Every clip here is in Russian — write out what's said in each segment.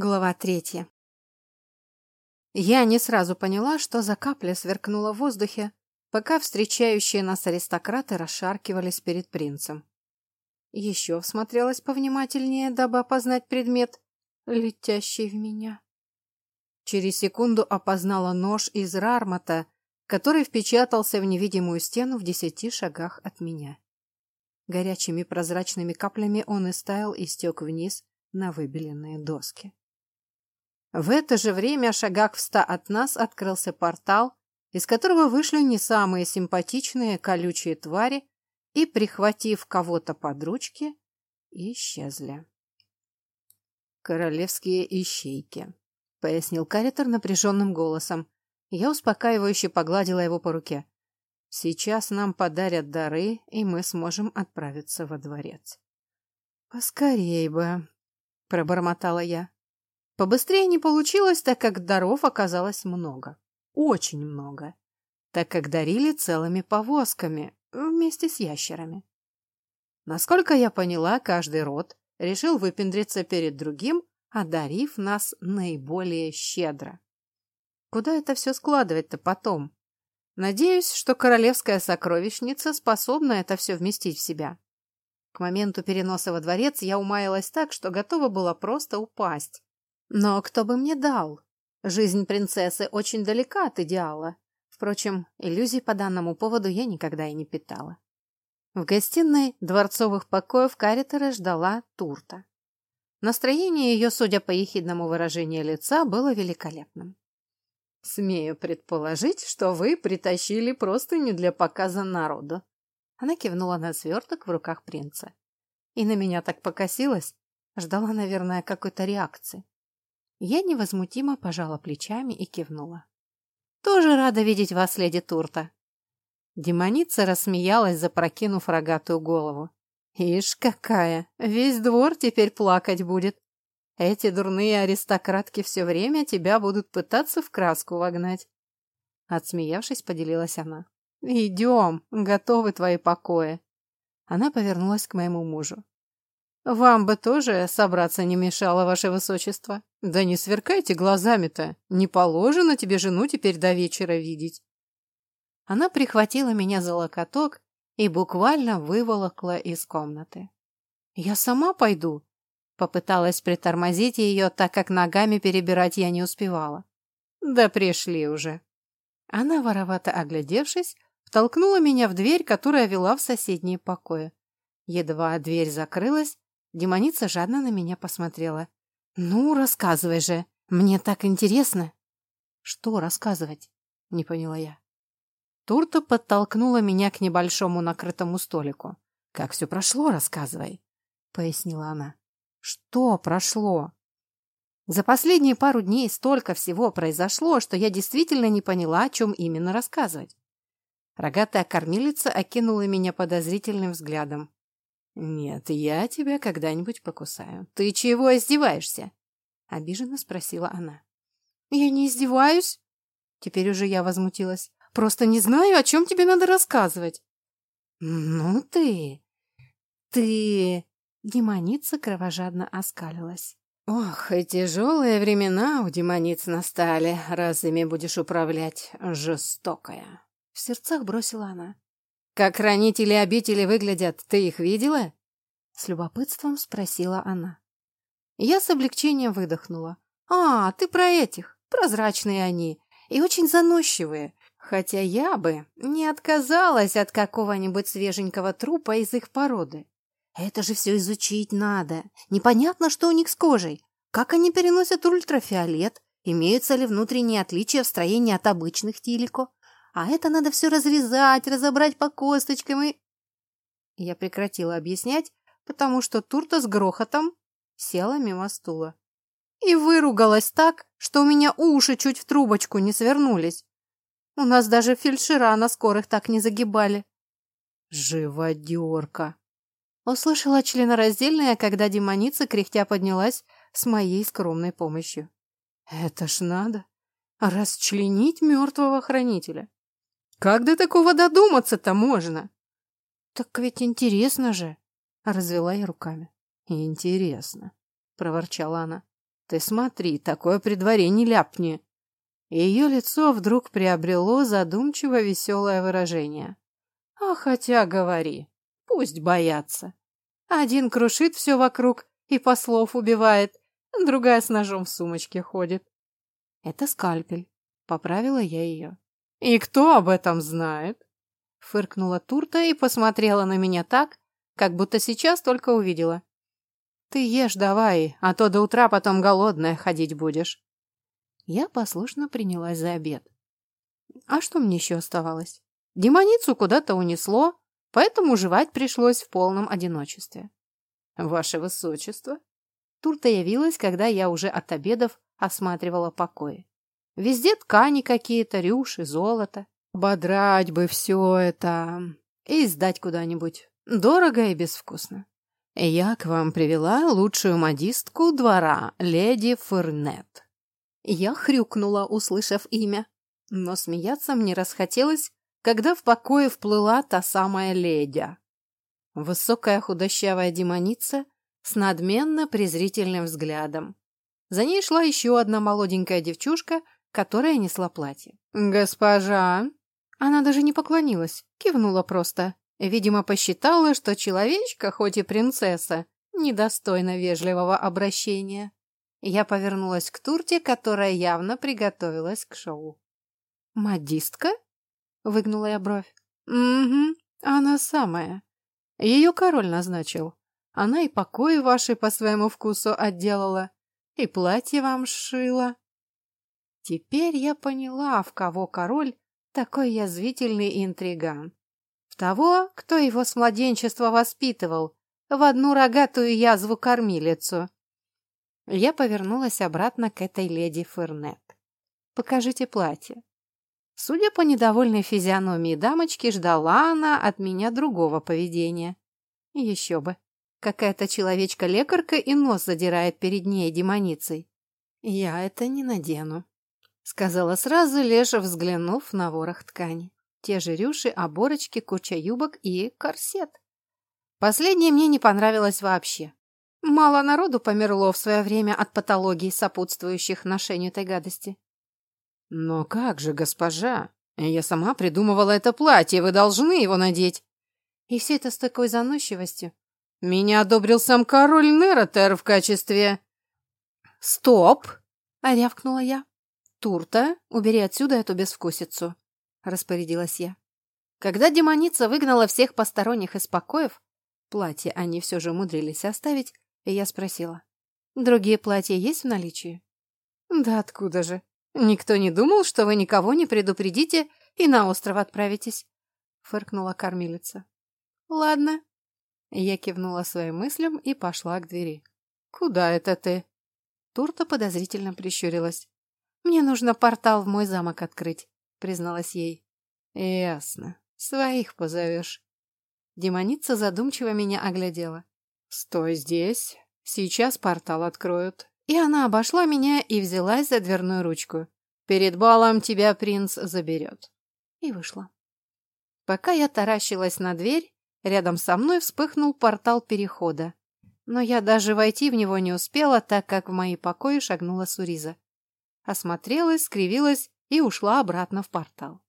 Глава третья. Я не сразу поняла, что за капля сверкнула в воздухе, пока встречающие нас аристократы расшаркивались перед принцем. Еще всмотрелась повнимательнее, дабы опознать предмет, летящий в меня. Через секунду опознала нож из рармата, который впечатался в невидимую стену в десяти шагах от меня. Горячими прозрачными каплями он истаял и стек вниз на выбеленные доски. В это же время, шагах в ста от нас, открылся портал, из которого вышли не самые симпатичные колючие твари и, прихватив кого-то под ручки, исчезли. «Королевские ищейки», — пояснил Каритер напряженным голосом. Я успокаивающе погладила его по руке. «Сейчас нам подарят дары, и мы сможем отправиться во дворец». «Поскорей бы», — пробормотала я. Побыстрее не получилось, так как даров оказалось много. Очень много. Так как дарили целыми повозками, вместе с ящерами. Насколько я поняла, каждый род решил выпендриться перед другим, одарив нас наиболее щедро. Куда это все складывать-то потом? Надеюсь, что королевская сокровищница способна это все вместить в себя. К моменту переноса во дворец я умаялась так, что готова была просто упасть. Но кто бы мне дал? Жизнь принцессы очень далека от идеала. Впрочем, иллюзий по данному поводу я никогда и не питала. В гостиной дворцовых покоев Каритера ждала Турта. Настроение ее, судя по ехидному выражению лица, было великолепным. «Смею предположить, что вы притащили простыню для показа народу». Она кивнула на сверток в руках принца. И на меня так покосилась, ждала, наверное, какой-то реакции. Я невозмутимо пожала плечами и кивнула. «Тоже рада видеть вас, леди Турта!» Демоница рассмеялась, запрокинув рогатую голову. «Ишь какая! Весь двор теперь плакать будет! Эти дурные аристократки все время тебя будут пытаться в краску вогнать!» Отсмеявшись, поделилась она. «Идем, готовы твои покои!» Она повернулась к моему мужу. «Вам бы тоже собраться не мешало, ваше высочество. Да не сверкайте глазами-то. Не положено тебе жену теперь до вечера видеть». Она прихватила меня за локоток и буквально выволокла из комнаты. «Я сама пойду», — попыталась притормозить ее, так как ногами перебирать я не успевала. «Да пришли уже». Она, воровато оглядевшись, втолкнула меня в дверь, которая вела в соседние покои. Едва дверь закрылась, Демоница жадно на меня посмотрела. «Ну, рассказывай же. Мне так интересно». «Что рассказывать?» — не поняла я. Турта подтолкнула меня к небольшому накрытому столику. «Как все прошло, рассказывай», — пояснила она. «Что прошло?» За последние пару дней столько всего произошло, что я действительно не поняла, о чем именно рассказывать. Рогатая кормилица окинула меня подозрительным взглядом. «Нет, я тебя когда-нибудь покусаю. Ты чего издеваешься?» — обиженно спросила она. «Я не издеваюсь?» Теперь уже я возмутилась. «Просто не знаю, о чем тебе надо рассказывать». «Ну ты... ты...» Демоница кровожадно оскалилась. «Ох, и тяжелые времена у демониц настали, раз ими будешь управлять, жестокая!» В сердцах бросила она. «Как хранители обители выглядят, ты их видела?» С любопытством спросила она. Я с облегчением выдохнула. «А, ты про этих. Прозрачные они. И очень заносчивые. Хотя я бы не отказалась от какого-нибудь свеженького трупа из их породы. Это же все изучить надо. Непонятно, что у них с кожей. Как они переносят ультрафиолет? Имеются ли внутренние отличия в строении от обычных тилико? А это надо все разрезать, разобрать по косточкам и... Я прекратила объяснять, потому что Турта с грохотом села мимо стула. И выругалась так, что у меня уши чуть в трубочку не свернулись. У нас даже фельдшера на скорых так не загибали. Живодерка! Услышала членораздельная, когда демоница кряхтя поднялась с моей скромной помощью. Это ж надо! Расчленить мертвого хранителя! Как до такого додуматься-то можно? Так ведь интересно же, развела я руками. Интересно, проворчала она. Ты смотри, такое при дворе не ляпни. Ее лицо вдруг приобрело задумчиво веселое выражение. А хотя говори, пусть боятся. Один крушит все вокруг и послов убивает, другая с ножом в сумочке ходит. Это скальпель, поправила я ее. И кто об этом знает? Фыркнула Турта и посмотрела на меня так, как будто сейчас только увидела. Ты ешь давай, а то до утра потом голодная ходить будешь. Я послушно принялась за обед. А что мне еще оставалось? Демоницу куда-то унесло, поэтому жевать пришлось в полном одиночестве. Ваше Высочество. Турта явилась, когда я уже от обедов осматривала покои. Везде ткани какие-то, рюши, золото. Бодрать бы все это и сдать куда-нибудь. Дорого и безвкусно. Я к вам привела лучшую модистку двора, леди Фернет. Я хрюкнула, услышав имя, но смеяться мне расхотелось, когда в покое вплыла та самая леди. Высокая худощавая демоница с надменно-презрительным взглядом. За ней шла еще одна молоденькая девчушка, которая несла платье. «Госпожа!» Она даже не поклонилась, кивнула просто. Видимо, посчитала, что человечка, хоть и принцесса, недостойна вежливого обращения. Я повернулась к Турте, которая явно приготовилась к шоу. «Модистка?» — выгнула я бровь. «Угу, она самая. Ее король назначил. Она и покои ваши по своему вкусу отделала, и платье вам сшила». Теперь я поняла, в кого король такой язвительный интриган. В того, кто его с младенчества воспитывал, в одну рогатую язву-кормилицу. Я повернулась обратно к этой леди Фернет. «Покажите платье». Судя по недовольной физиономии дамочки, ждала она от меня другого поведения. Еще бы. Какая-то человечка-лекарка и нос задирает перед ней демоницей. Я это не надену. Сказала сразу, лишь взглянув на ворох ткани. Те же рюши, оборочки, куча юбок и корсет. Последнее мне не понравилось вообще. Мало народу померло в свое время от патологий, сопутствующих ношению этой гадости. «Но как же, госпожа? Я сама придумывала это платье, вы должны его надеть!» И все это с такой заносчивостью. «Меня одобрил сам король Неротер в качестве...» «Стоп!» — рявкнула я. «Турта, убери отсюда эту безвкусицу», — распорядилась я. Когда демоница выгнала всех посторонних из покоев, платье они все же умудрились оставить, и я спросила. «Другие платья есть в наличии?» «Да откуда же? Никто не думал, что вы никого не предупредите и на остров отправитесь», — фыркнула кормилица. «Ладно». Я кивнула своим мыслям и пошла к двери. «Куда это ты?» Турта подозрительно прищурилась. «Мне нужно портал в мой замок открыть», — призналась ей. «Ясно. Своих позовешь». Демоница задумчиво меня оглядела. «Стой здесь. Сейчас портал откроют». И она обошла меня и взялась за дверную ручку. «Перед балом тебя принц заберет». И вышла. Пока я таращилась на дверь, рядом со мной вспыхнул портал перехода. Но я даже войти в него не успела, так как в мои покои шагнула Суриза. Осмотрелась, скривилась и ушла обратно в портал.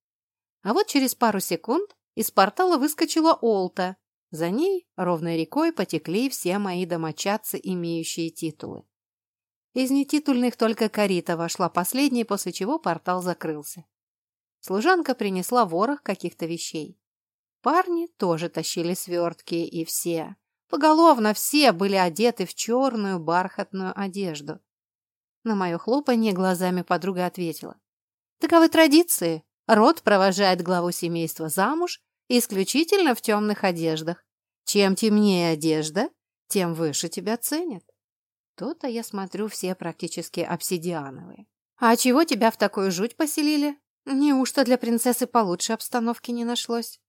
А вот через пару секунд из портала выскочила Олта за ней ровной рекой потекли все мои домочадцы, имеющие титулы. Из нетитульных только Карита вошла последней, после чего портал закрылся. Служанка принесла ворох каких-то вещей. Парни тоже тащили свертки, и все, поголовно все были одеты в черную бархатную одежду. На мое хлопанье глазами подруга ответила. Таковы традиции. Род провожает главу семейства замуж исключительно в темных одеждах. Чем темнее одежда, тем выше тебя ценят. То-то я смотрю все практически обсидиановые. А чего тебя в такую жуть поселили? Неужто для принцессы получше обстановки не нашлось?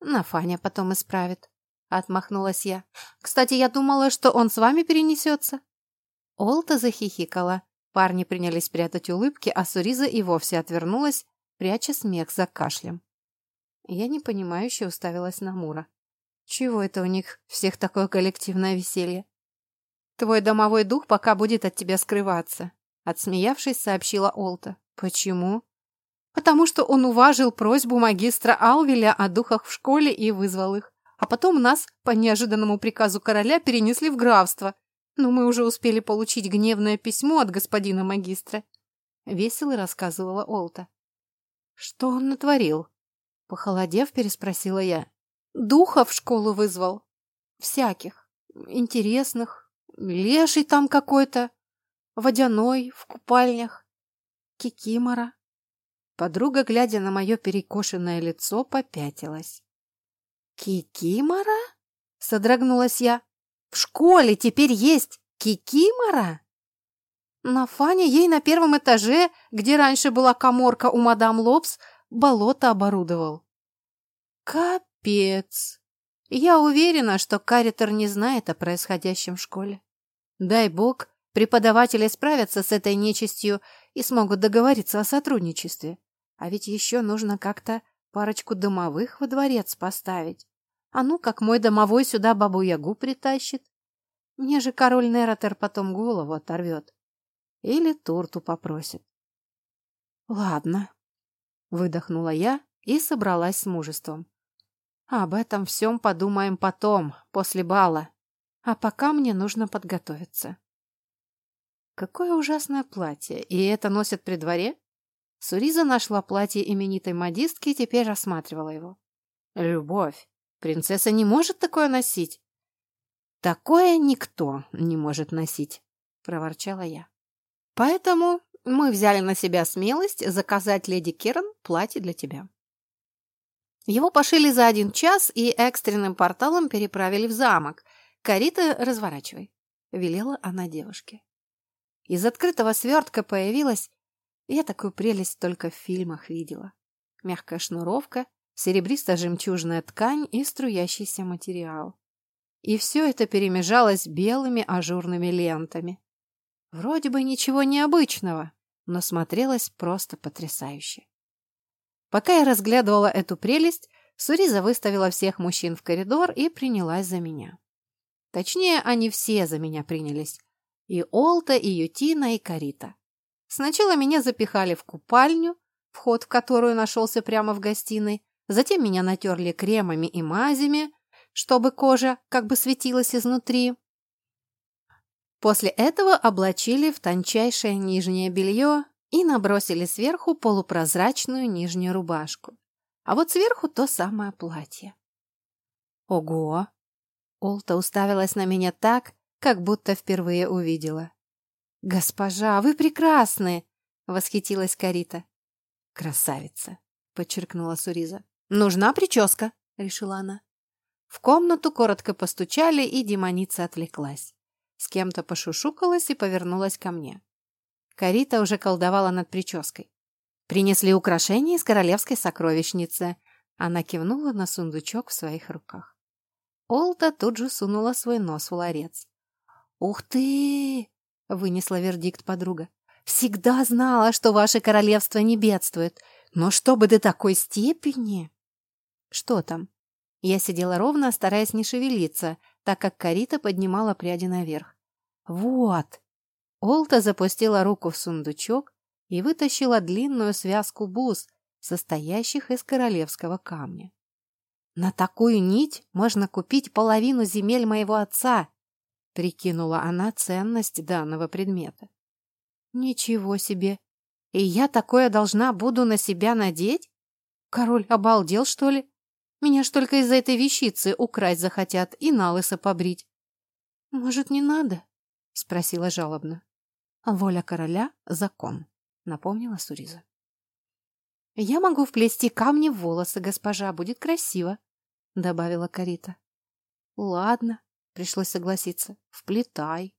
На Фаня потом исправит. Отмахнулась я. Кстати, я думала, что он с вами перенесется. Олта захихикала. Парни принялись прятать улыбки, а Суриза и вовсе отвернулась, пряча смех за кашлем. Я непонимающе уставилась на Мура. Чего это у них всех такое коллективное веселье? Твой домовой дух пока будет от тебя скрываться», — отсмеявшись, сообщила Олта. «Почему?» «Потому что он уважил просьбу магистра Алвеля о духах в школе и вызвал их. А потом нас, по неожиданному приказу короля, перенесли в графство. Но мы уже успели получить гневное письмо от господина магистра». Весело рассказывала Олта. «Что он натворил?» Похолодев, переспросила я. «Духа в школу вызвал. Всяких. Интересных. Леший там какой-то. Водяной, в купальнях. Кикимора». Подруга, глядя на мое перекошенное лицо, попятилась. «Кикимора?» — содрогнулась я. «В школе теперь есть кикимора?» На Фане ей на первом этаже, где раньше была коморка у мадам Лобс, болото оборудовал. Капец! Я уверена, что Каритер не знает о происходящем в школе. Дай бог, преподаватели справятся с этой нечистью и смогут договориться о сотрудничестве. А ведь еще нужно как-то парочку домовых во дворец поставить. А ну, как мой домовой сюда бабу-ягу притащит. Мне же король Нератер потом голову оторвет. Или торту попросит. Ладно, выдохнула я и собралась с мужеством. Об этом всем подумаем потом, после бала. А пока мне нужно подготовиться. Какое ужасное платье, и это носят при дворе? Суриза нашла платье именитой модистки и теперь рассматривала его. Любовь. Принцесса не может такое носить. Такое никто не может носить, проворчала я. Поэтому мы взяли на себя смелость заказать леди Керн платье для тебя. Его пошили за один час и экстренным порталом переправили в замок. «Карита, разворачивай», — велела она девушке. Из открытого свертка появилась... Я такую прелесть только в фильмах видела. Мягкая шнуровка, серебристо-жемчужная ткань и струящийся материал. И все это перемежалось белыми ажурными лентами. Вроде бы ничего необычного, но смотрелось просто потрясающе. Пока я разглядывала эту прелесть, Суриза выставила всех мужчин в коридор и принялась за меня. Точнее, они все за меня принялись. И Олта, и Ютина, и Карита. Сначала меня запихали в купальню, вход в которую нашелся прямо в гостиной, затем меня натерли кремами и мазями, чтобы кожа как бы светилась изнутри, После этого облачили в тончайшее нижнее белье и набросили сверху полупрозрачную нижнюю рубашку. А вот сверху то самое платье. Ого! Олта уставилась на меня так, как будто впервые увидела. «Госпожа, вы прекрасны!» — восхитилась Карита. «Красавица!» — подчеркнула Суриза. «Нужна прическа!» — решила она. В комнату коротко постучали, и демоница отвлеклась. С кем-то пошушукалась и повернулась ко мне. Карита уже колдовала над прической. «Принесли украшения из королевской сокровищницы». Она кивнула на сундучок в своих руках. Олта тут же сунула свой нос в ларец. «Ух ты!» — вынесла вердикт подруга. «Всегда знала, что ваше королевство не бедствует. Но чтобы до такой степени...» «Что там?» Я сидела ровно, стараясь не шевелиться, так как Карита поднимала пряди наверх. «Вот!» Олта запустила руку в сундучок и вытащила длинную связку бус, состоящих из королевского камня. «На такую нить можно купить половину земель моего отца», — прикинула она ценность данного предмета. «Ничего себе! И я такое должна буду на себя надеть? Король обалдел, что ли? Меня ж только из-за этой вещицы украсть захотят и на лысо побрить. Может, не надо? Спросила жалобно. Воля короля — закон, напомнила Суриза. Я могу вплести камни в волосы, госпожа, будет красиво, добавила Карита. Ладно, пришлось согласиться, вплетай.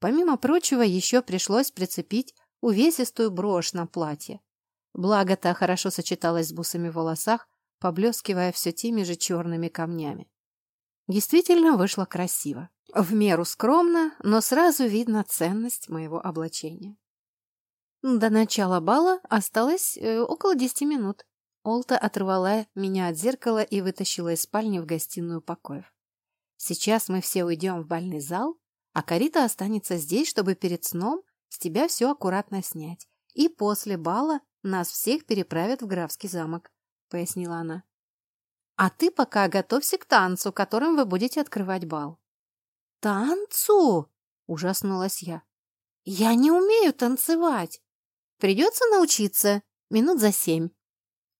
Помимо прочего, еще пришлось прицепить увесистую брошь на платье. Благо, та хорошо сочеталась с бусами в волосах, поблескивая все теми же черными камнями. Действительно вышло красиво. В меру скромно, но сразу видно ценность моего облачения. До начала бала осталось э, около десяти минут. Олта оторвала меня от зеркала и вытащила из спальни в гостиную покоев. Сейчас мы все уйдем в бальный зал, А Карита останется здесь, чтобы перед сном с тебя все аккуратно снять. И после бала нас всех переправят в графский замок», — пояснила она. «А ты пока готовься к танцу, которым вы будете открывать бал». «Танцу?» — ужаснулась я. «Я не умею танцевать. Придется научиться минут за семь».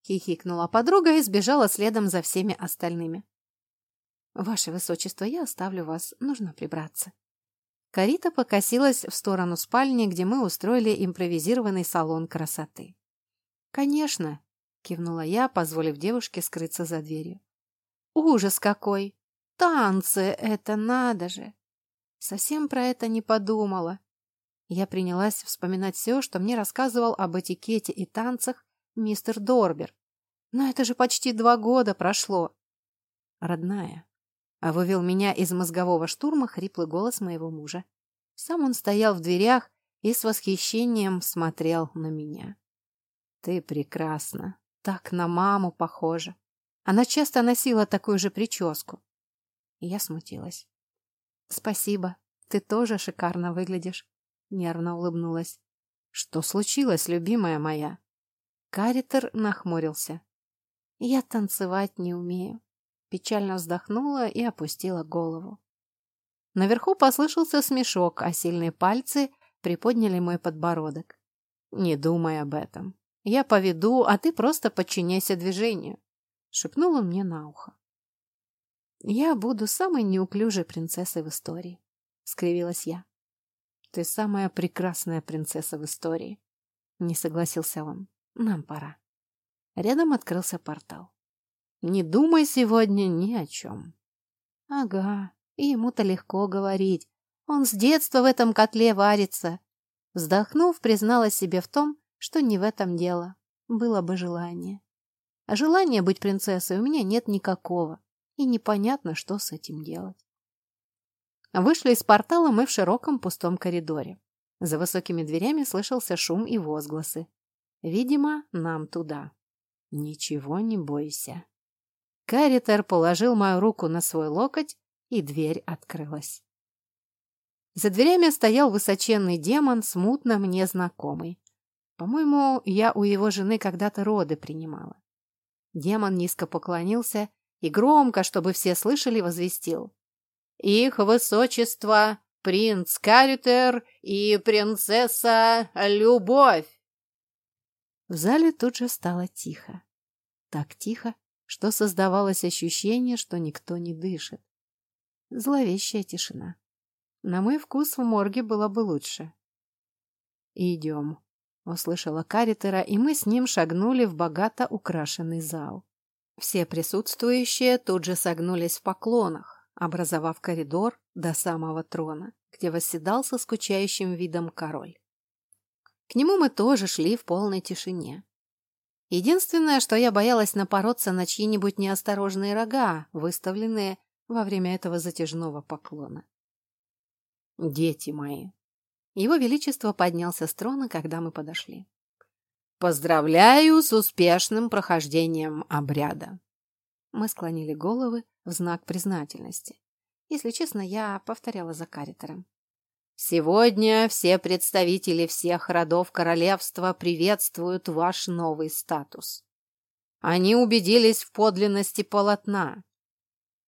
Хихикнула подруга и сбежала следом за всеми остальными. «Ваше высочество, я оставлю вас, нужно прибраться». Карита покосилась в сторону спальни, где мы устроили импровизированный салон красоты. «Конечно», — кивнула я, позволив девушке скрыться за дверью. «Ужас какой! Танцы — это надо же! Совсем про это не подумала». Я принялась вспоминать все, что мне рассказывал об этикете и танцах мистер Дорбер. Но это же почти два года прошло. Родная, а вывел меня из мозгового штурма хриплый голос моего мужа. Сам он стоял в дверях и с восхищением смотрел на меня. «Ты прекрасна, так на маму похожа. Она часто носила такую же прическу». Я смутилась. «Спасибо, ты тоже шикарно выглядишь», — нервно улыбнулась. «Что случилось, любимая моя?» Каритер нахмурился. «Я танцевать не умею печально вздохнула и опустила голову. Наверху послышался смешок, а сильные пальцы приподняли мой подбородок. «Не думай об этом. Я поведу, а ты просто подчиняйся движению», — шепнул он мне на ухо. «Я буду самой неуклюжей принцессой в истории», — скривилась я. «Ты самая прекрасная принцесса в истории», — не согласился он. «Нам пора». Рядом открылся портал. Не думай сегодня ни о чем. Ага, и ему-то легко говорить. Он с детства в этом котле варится. Вздохнув, признала себе в том, что не в этом дело. Было бы желание. А желания быть принцессой у меня нет никакого. И непонятно, что с этим делать. Вышли из портала мы в широком пустом коридоре. За высокими дверями слышался шум и возгласы. Видимо, нам туда. Ничего не бойся. Каритер положил мою руку на свой локоть, и дверь открылась. За дверями стоял высоченный демон, смутно мне знакомый. По-моему, я у его жены когда-то роды принимала. Демон низко поклонился и громко, чтобы все слышали, возвестил. «Их высочество, принц Каритер и принцесса Любовь!» В зале тут же стало тихо. Так тихо, что создавалось ощущение, что никто не дышит. Зловещая тишина. На мой вкус в морге было бы лучше. «Идем», — услышала Каритера, и мы с ним шагнули в богато украшенный зал. Все присутствующие тут же согнулись в поклонах, образовав коридор до самого трона, где восседал со скучающим видом король. К нему мы тоже шли в полной тишине. Единственное, что я боялась напороться на чьи-нибудь неосторожные рога, выставленные во время этого затяжного поклона. «Дети мои!» Его Величество поднялся с трона, когда мы подошли. «Поздравляю с успешным прохождением обряда!» Мы склонили головы в знак признательности. Если честно, я повторяла за Каритером. Сегодня все представители всех родов королевства приветствуют ваш новый статус. Они убедились в подлинности полотна.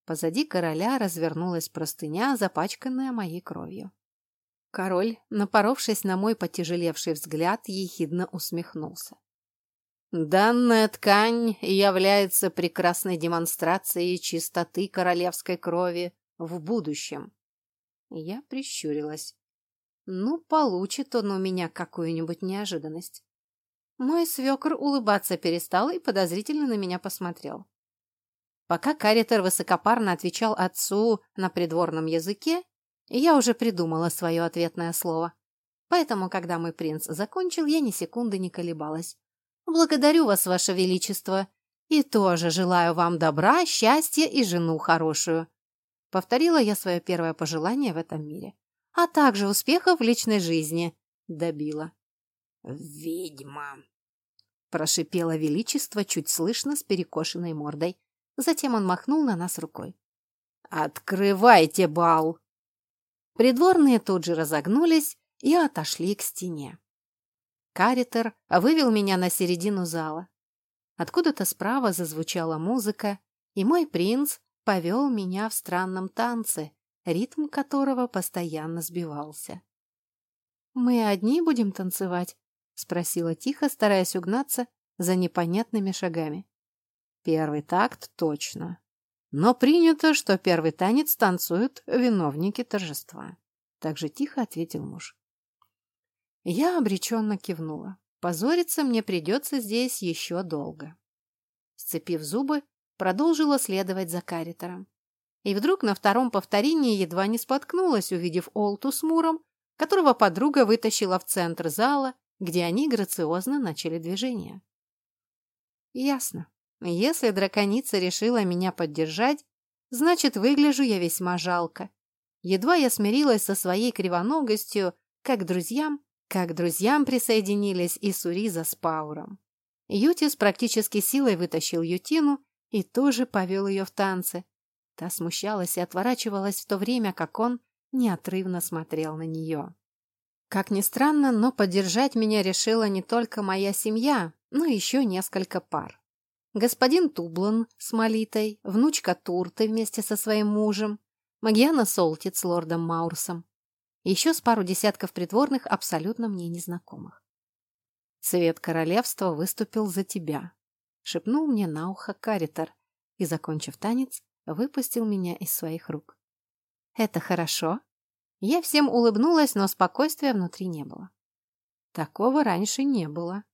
Позади короля развернулась простыня, запачканная моей кровью. Король, напоровшись на мой потяжелевший взгляд, ехидно усмехнулся. Данная ткань является прекрасной демонстрацией чистоты королевской крови в будущем. Я прищурилась. Ну, получит он у меня какую-нибудь неожиданность. Мой свекр улыбаться перестал и подозрительно на меня посмотрел. Пока Каритер высокопарно отвечал отцу на придворном языке, я уже придумала свое ответное слово. Поэтому, когда мой принц закончил, я ни секунды не колебалась. «Благодарю вас, ваше величество, и тоже желаю вам добра, счастья и жену хорошую», — повторила я свое первое пожелание в этом мире а также успехов в личной жизни», — добила. «Ведьма!» — прошипело величество чуть слышно с перекошенной мордой. Затем он махнул на нас рукой. «Открывайте бал!» Придворные тут же разогнулись и отошли к стене. Каритер вывел меня на середину зала. Откуда-то справа зазвучала музыка, и мой принц повел меня в странном танце, ритм которого постоянно сбивался. «Мы одни будем танцевать?» — спросила тихо, стараясь угнаться за непонятными шагами. «Первый такт точно. Но принято, что первый танец танцуют виновники торжества», — так же тихо ответил муж. Я обреченно кивнула. Позориться мне придется здесь еще долго. Сцепив зубы, продолжила следовать за каритером. И вдруг на втором повторении едва не споткнулась, увидев Олту с Муром, которого подруга вытащила в центр зала, где они грациозно начали движение. Ясно. Если драконица решила меня поддержать, значит, выгляжу я весьма жалко. Едва я смирилась со своей кривоногостью, как друзьям, как друзьям присоединились и Суриза с Пауром. Ютис практически силой вытащил Ютину и тоже повел ее в танцы. Та смущалась и отворачивалась в то время, как он неотрывно смотрел на нее. Как ни странно, но поддержать меня решила не только моя семья, но еще несколько пар. Господин Тублан с Молитой, внучка Турты вместе со своим мужем, Магиана Солтит с лордом Маурсом, еще с пару десятков придворных, абсолютно мне незнакомых. «Цвет королевства выступил за тебя», — шепнул мне на ухо Каритер и, закончив танец, выпустил меня из своих рук. «Это хорошо?» Я всем улыбнулась, но спокойствия внутри не было. Такого раньше не было.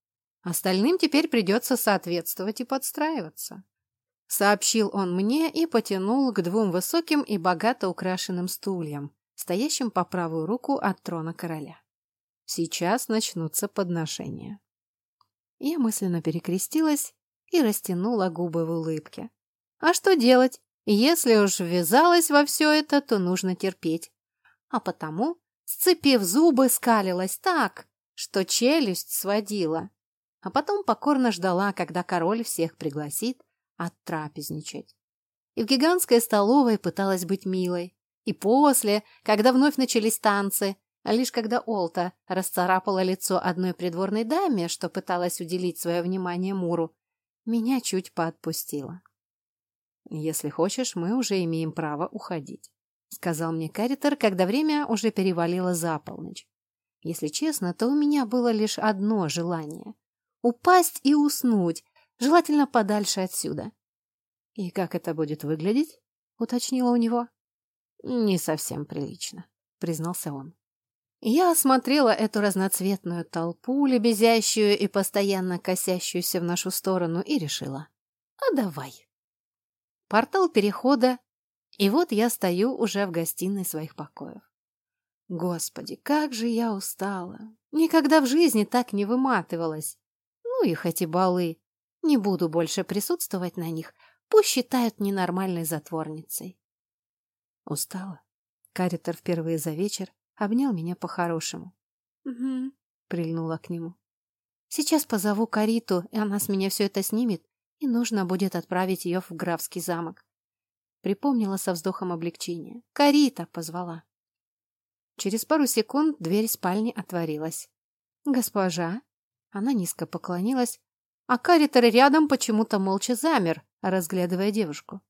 Остальным теперь придется соответствовать и подстраиваться. Сообщил он мне и потянул к двум высоким и богато украшенным стульям, стоящим по правую руку от трона короля. Сейчас начнутся подношения. Я мысленно перекрестилась и растянула губы в улыбке. А что делать? Если уж ввязалась во все это, то нужно терпеть. А потому, сцепив зубы, скалилась так, что челюсть сводила. А потом покорно ждала, когда король всех пригласит оттрапезничать. И в гигантской столовой пыталась быть милой. И после, когда вновь начались танцы, а лишь когда Олта расцарапала лицо одной придворной даме, что пыталась уделить свое внимание Муру, меня чуть поотпустило. «Если хочешь, мы уже имеем право уходить», — сказал мне Каритер, когда время уже перевалило за полночь. Если честно, то у меня было лишь одно желание — упасть и уснуть, желательно подальше отсюда. «И как это будет выглядеть?» — уточнила у него. «Не совсем прилично», — признался он. Я осмотрела эту разноцветную толпу, лебезящую и постоянно косящуюся в нашу сторону, и решила. А давай. Портал перехода, и вот я стою уже в гостиной своих покоев. Господи, как же я устала! Никогда в жизни так не выматывалась. Ну их эти балы. Не буду больше присутствовать на них. Пусть считают ненормальной затворницей. Устала. Каритер впервые за вечер обнял меня по-хорошему. «Угу», — прильнула к нему. «Сейчас позову Кариту, и она с меня все это снимет, и нужно будет отправить ее в графский замок». Припомнила со вздохом облегчения. «Карита!» — позвала. Через пару секунд дверь спальни отворилась. «Госпожа?» Она низко поклонилась, а Каритер рядом почему-то молча замер, разглядывая девушку.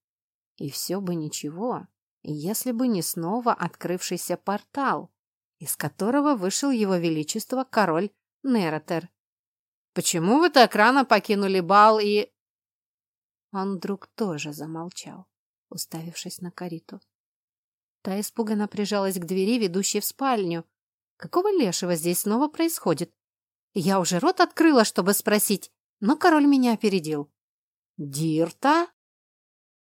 И все бы ничего, если бы не снова открывшийся портал, из которого вышел его величество король Неротер. «Почему вы так рано покинули бал и...» Он вдруг тоже замолчал, уставившись на Кариту. Та испуганно прижалась к двери, ведущей в спальню. Какого лешего здесь снова происходит? Я уже рот открыла, чтобы спросить, но король меня опередил. «Дирта?»